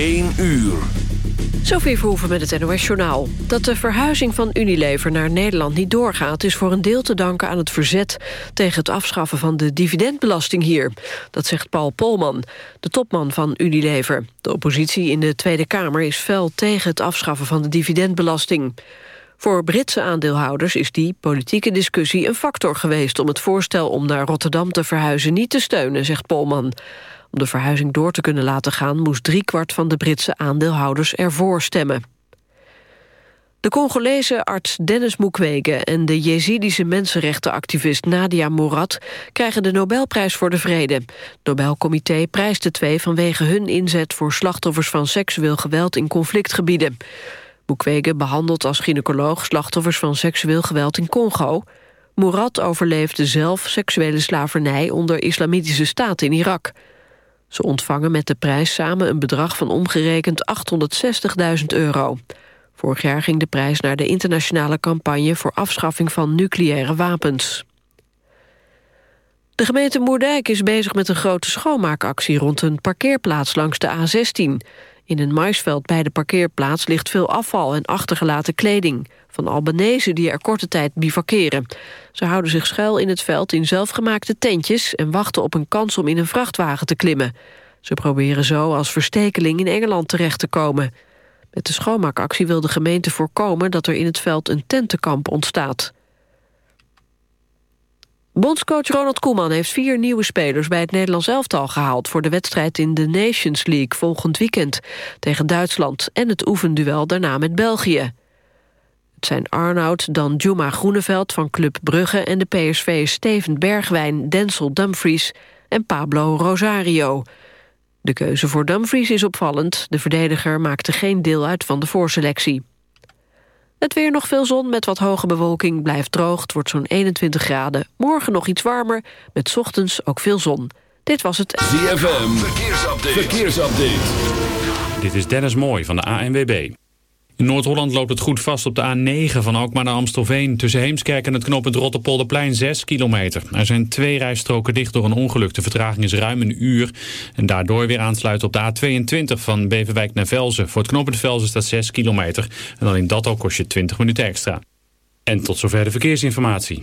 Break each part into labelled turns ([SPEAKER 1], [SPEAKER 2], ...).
[SPEAKER 1] 1 uur.
[SPEAKER 2] Sophie Verhoeven met het NOS-journaal. Dat de verhuizing van Unilever naar Nederland niet doorgaat... is voor een deel te danken aan het verzet tegen het afschaffen van de dividendbelasting hier. Dat zegt Paul Polman, de topman van Unilever. De oppositie in de Tweede Kamer is fel tegen het afschaffen van de dividendbelasting. Voor Britse aandeelhouders is die politieke discussie een factor geweest... om het voorstel om naar Rotterdam te verhuizen niet te steunen, zegt Polman. Om de verhuizing door te kunnen laten gaan... moest driekwart van de Britse aandeelhouders ervoor stemmen. De Congolese arts Dennis Mukwege en de Jezidische mensenrechtenactivist Nadia Murad krijgen de Nobelprijs voor de Vrede. Het Nobelcomité prijst de twee vanwege hun inzet voor slachtoffers van seksueel geweld in conflictgebieden. Mukwege behandelt als gynaecoloog slachtoffers van seksueel geweld in Congo. Murad overleefde zelf seksuele slavernij onder islamitische staat in Irak. Ze ontvangen met de prijs samen een bedrag van omgerekend 860.000 euro. Vorig jaar ging de prijs naar de internationale campagne... voor afschaffing van nucleaire wapens. De gemeente Moerdijk is bezig met een grote schoonmaakactie... rond een parkeerplaats langs de A16. In een maisveld bij de parkeerplaats ligt veel afval en achtergelaten kleding... van Albanese die er korte tijd bivakeren. Ze houden zich schuil in het veld in zelfgemaakte tentjes... en wachten op een kans om in een vrachtwagen te klimmen. Ze proberen zo als verstekeling in Engeland terecht te komen. Met de schoonmaakactie wil de gemeente voorkomen... dat er in het veld een tentenkamp ontstaat. Bondscoach Ronald Koeman heeft vier nieuwe spelers bij het Nederlands elftal gehaald voor de wedstrijd in de Nations League volgend weekend tegen Duitsland en het oefenduel daarna met België. Het zijn Arnoud dan Juma Groeneveld van Club Brugge en de PSV Steven Bergwijn, Denzel Dumfries en Pablo Rosario. De keuze voor Dumfries is opvallend. De verdediger maakte geen deel uit van de voorselectie. Het weer nog veel zon met wat hoge bewolking. Blijft droog, het wordt zo'n 21 graden. Morgen nog iets warmer, met ochtends ook veel zon. Dit was het...
[SPEAKER 1] ZFM, verkeersupdate. verkeersupdate.
[SPEAKER 3] Dit is Dennis Mooij van de ANWB. In Noord-Holland loopt het goed vast op de A9 van Alkmaar naar Amstelveen. Tussen Heemskerk en het knooppunt Rotterpolderplein 6 kilometer. Er zijn twee rijstroken dicht door een ongeluk. De vertraging is ruim een uur. En daardoor weer aansluiten op de A22 van Beverwijk naar Velzen. Voor het knooppunt Velzen staat 6 kilometer. En in dat ook kost je 20 minuten extra. En tot zover de verkeersinformatie.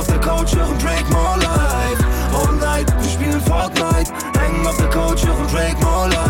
[SPEAKER 4] Auf der Couch, hören Drake More Life. All night, wir spielen Fortnite. Hängen auf der Couch, hören Drake More Life.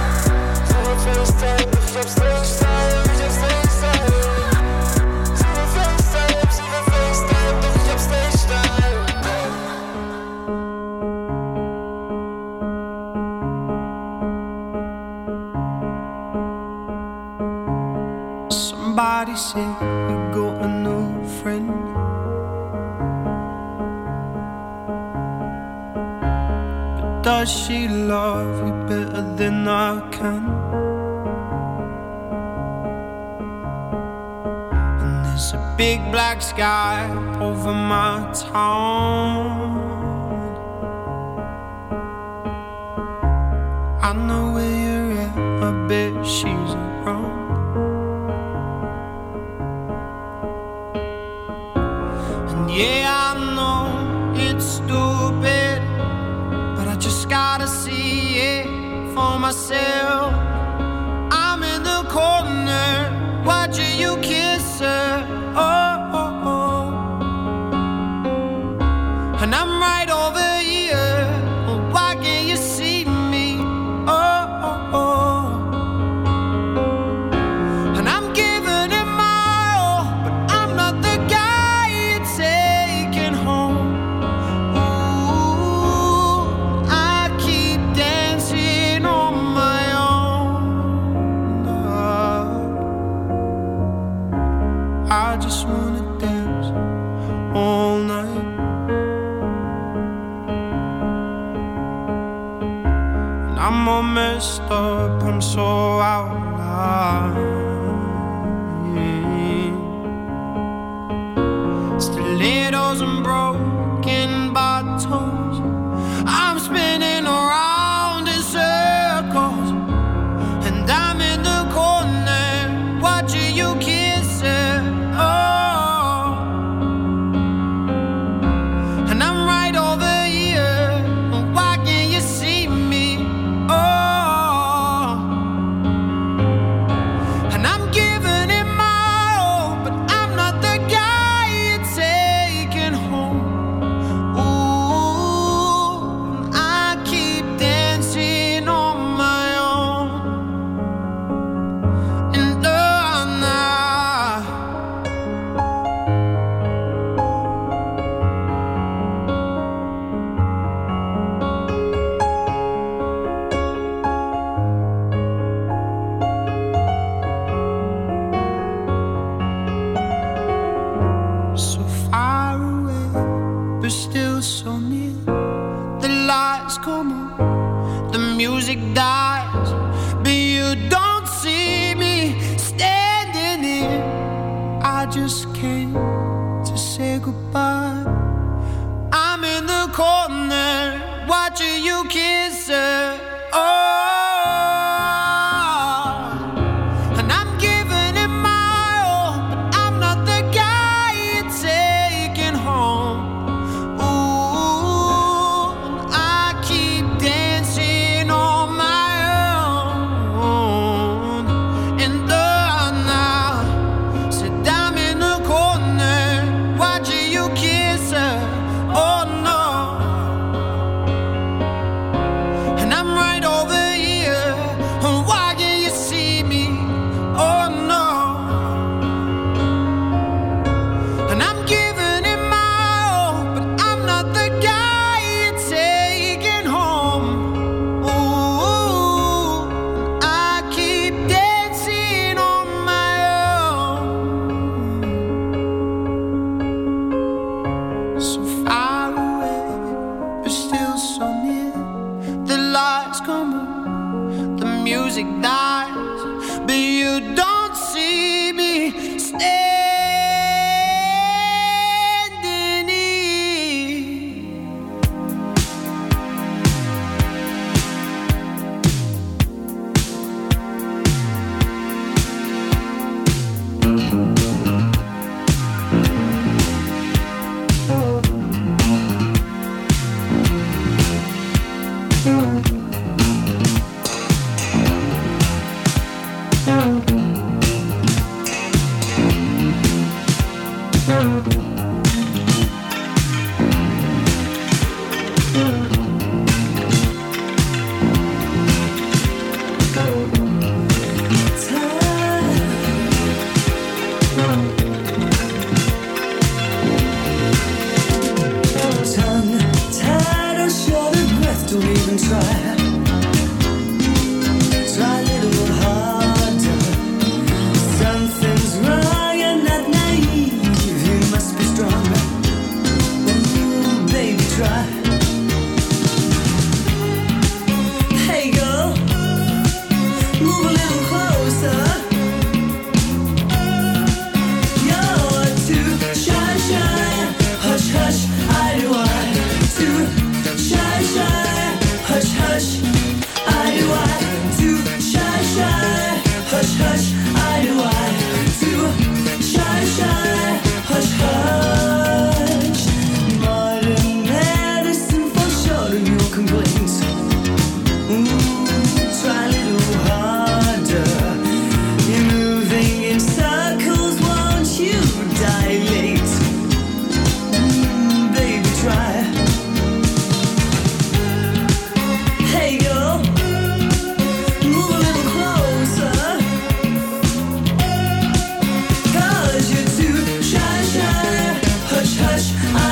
[SPEAKER 5] Does she love you better than I can? Big black sky over my town. I know where you're at, I bet she's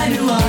[SPEAKER 5] you
[SPEAKER 6] are.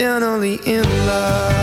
[SPEAKER 7] then only in love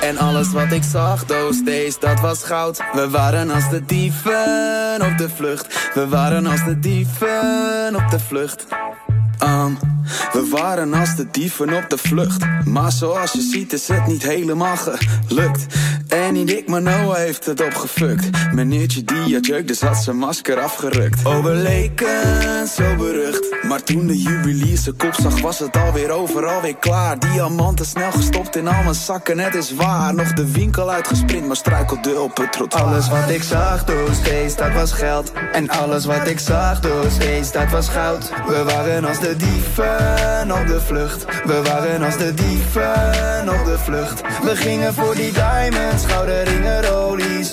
[SPEAKER 8] En alles wat ik zag, those steeds dat was goud We waren als de dieven op de vlucht We waren als de dieven op de vlucht ehm, we waren als de dieven op de vlucht. Maar zoals je ziet is het niet helemaal gelukt.
[SPEAKER 9] En niet ik, maar Noah heeft het opgefukt. Meneertje die had dus had zijn masker afgerukt. Oh, Overleken, zo berucht. Maar toen de juwelier zijn kop zag, was het alweer overal weer klaar. Diamanten snel gestopt in al mijn zakken, het is waar. Nog de winkel uitgesprint, maar struikelde op het trottoir.
[SPEAKER 8] Alles wat ik zag door steeds, dat was geld. En alles wat ik zag door steeds, dat was goud. We waren als de dieven op de vlucht. We waren als de dieven op de vlucht. We gingen voor die diamonds, gouden ringen, rollies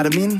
[SPEAKER 8] Adem in,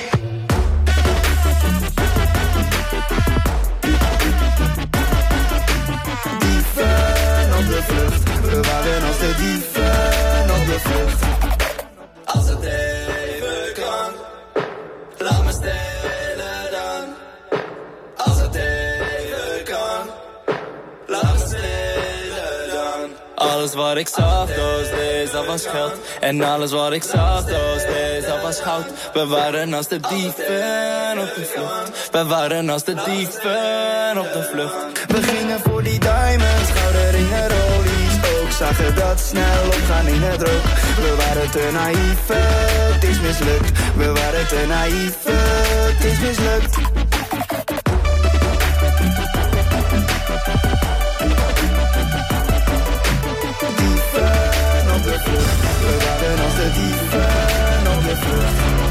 [SPEAKER 8] We waren als de dieven op de vlucht.
[SPEAKER 10] Als het even kan, laat me stelen dan. Als het even kan, laat me stelen dan.
[SPEAKER 9] Alles wat ik zag, those days, dat was geld. En alles wat ik zag, those days, dat was goud. We waren als de dieven op de vlucht. We waren als de dieven op de vlucht. We gingen voor die diamonds, gouden ringen. Zagen dat snel opgaan in het rook. We waren te naïef, het is mislukt. We waren te naïef, het is mislukt. Dieven op de vlucht. We waren als de dieven op de vlucht.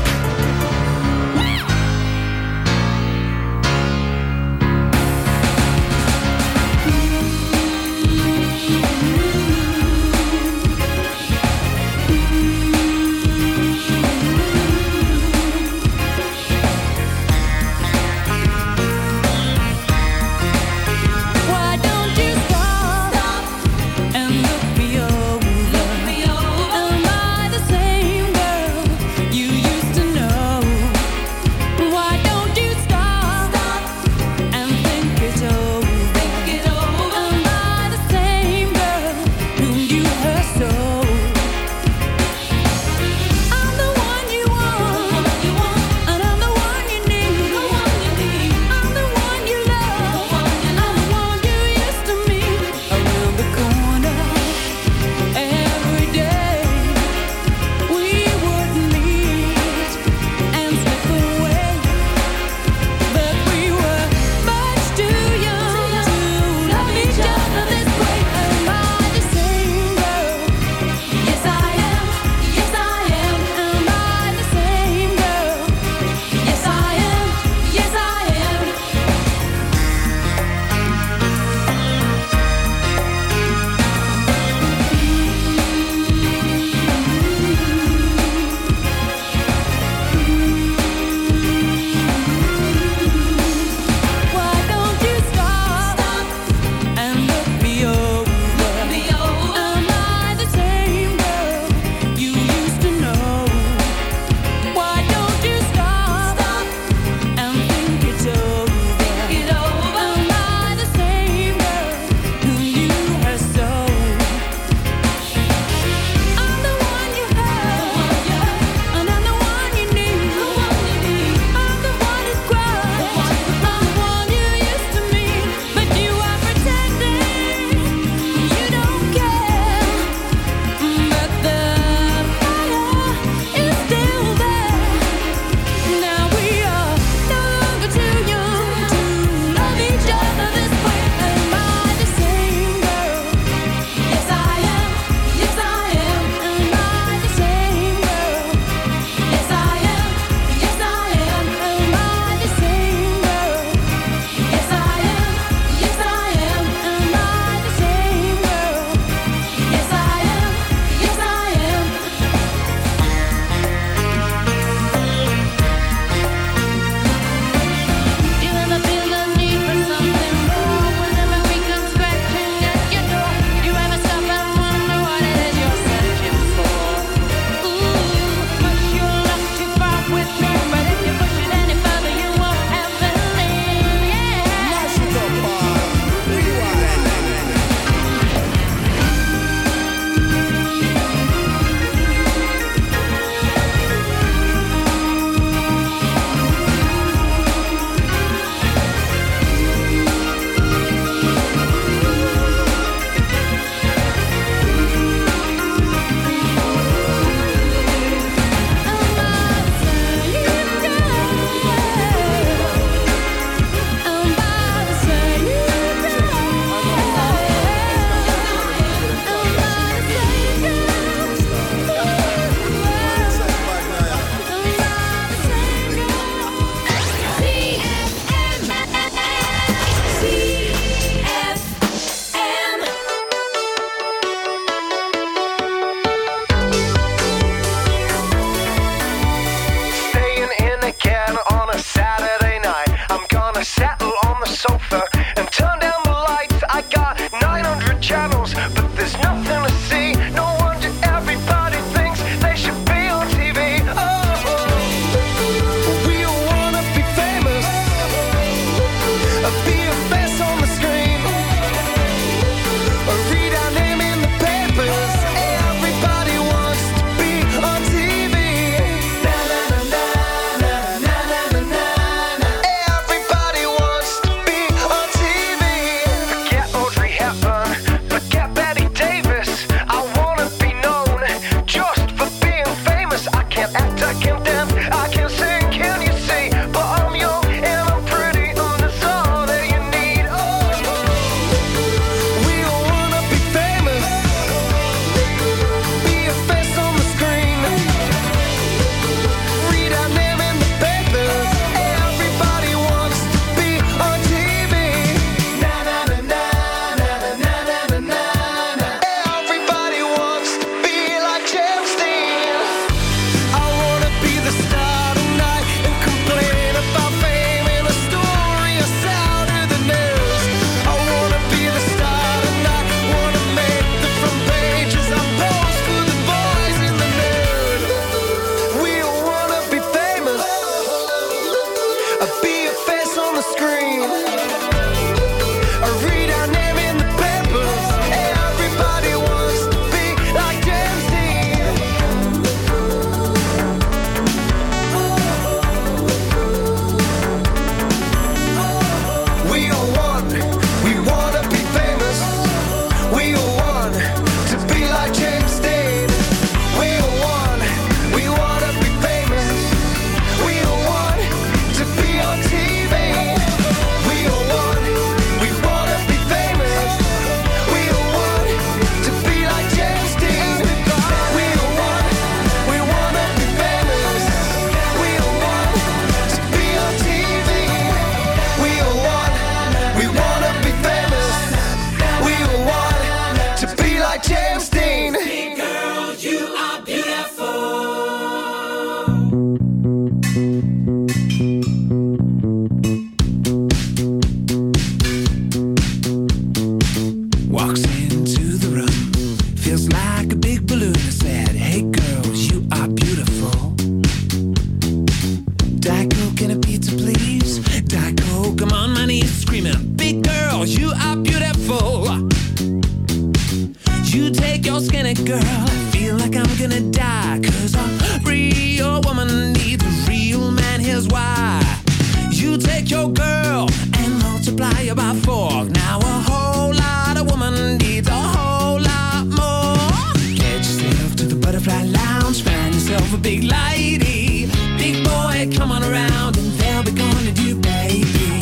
[SPEAKER 10] for big lady. Big boy, come on around and they'll be gonna do, baby.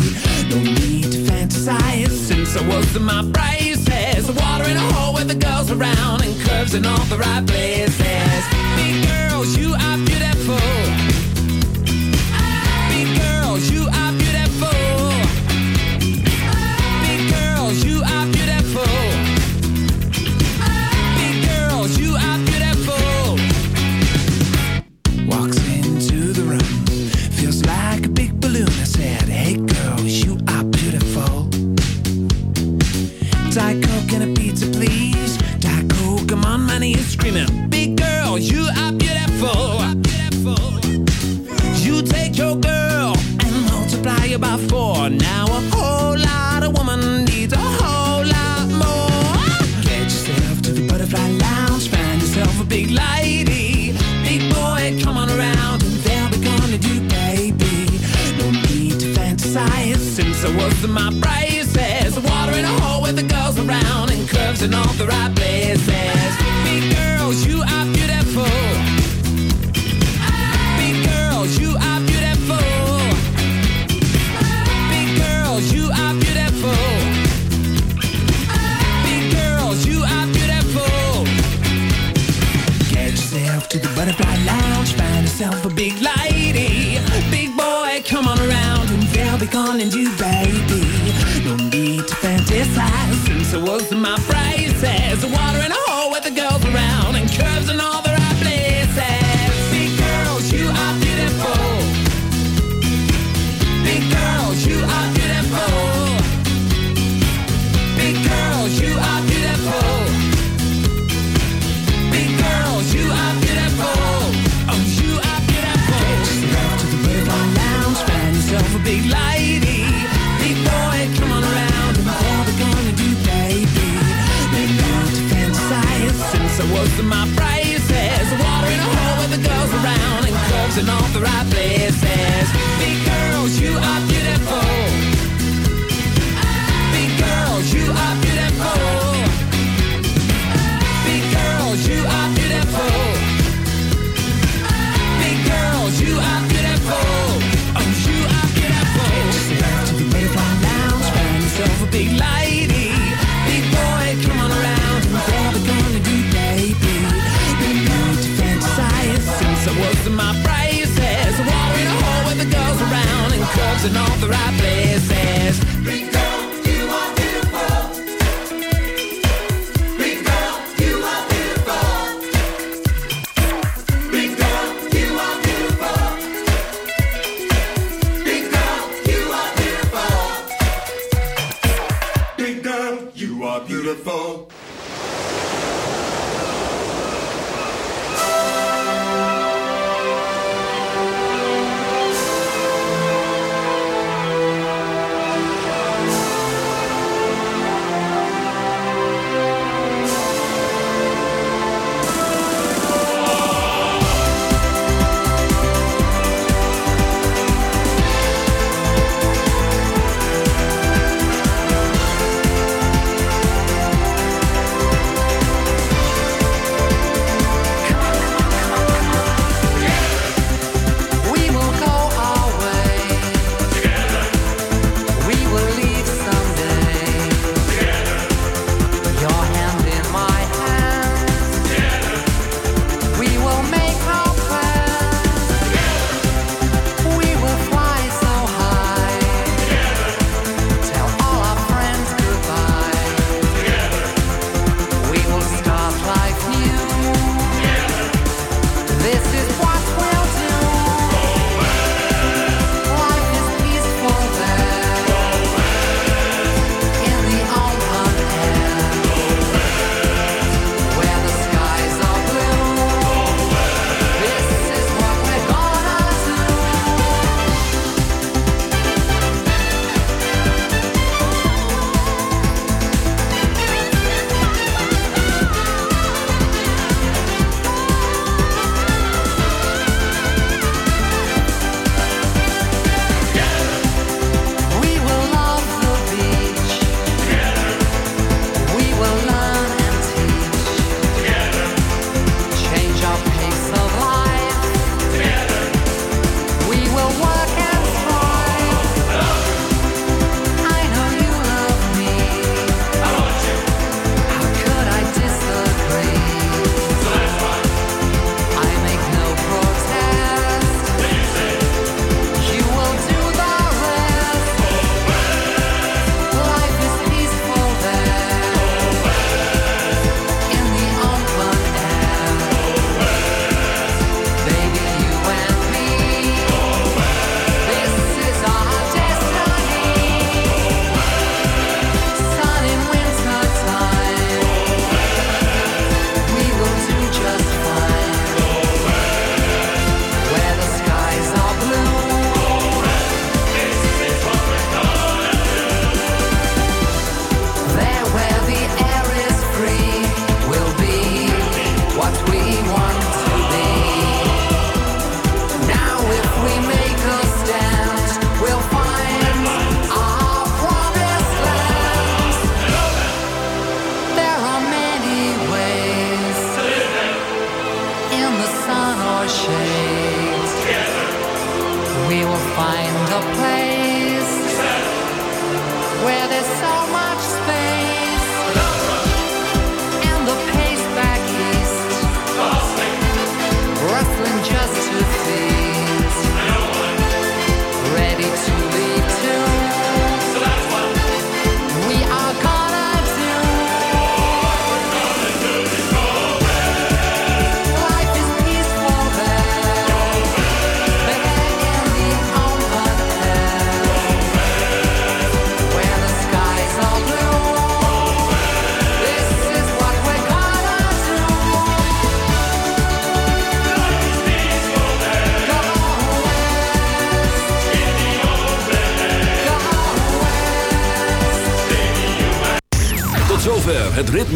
[SPEAKER 10] No need to fantasize since I was in my braces. Water in a hole with the girls around and curves in all the right places. Big girls, you are beautiful.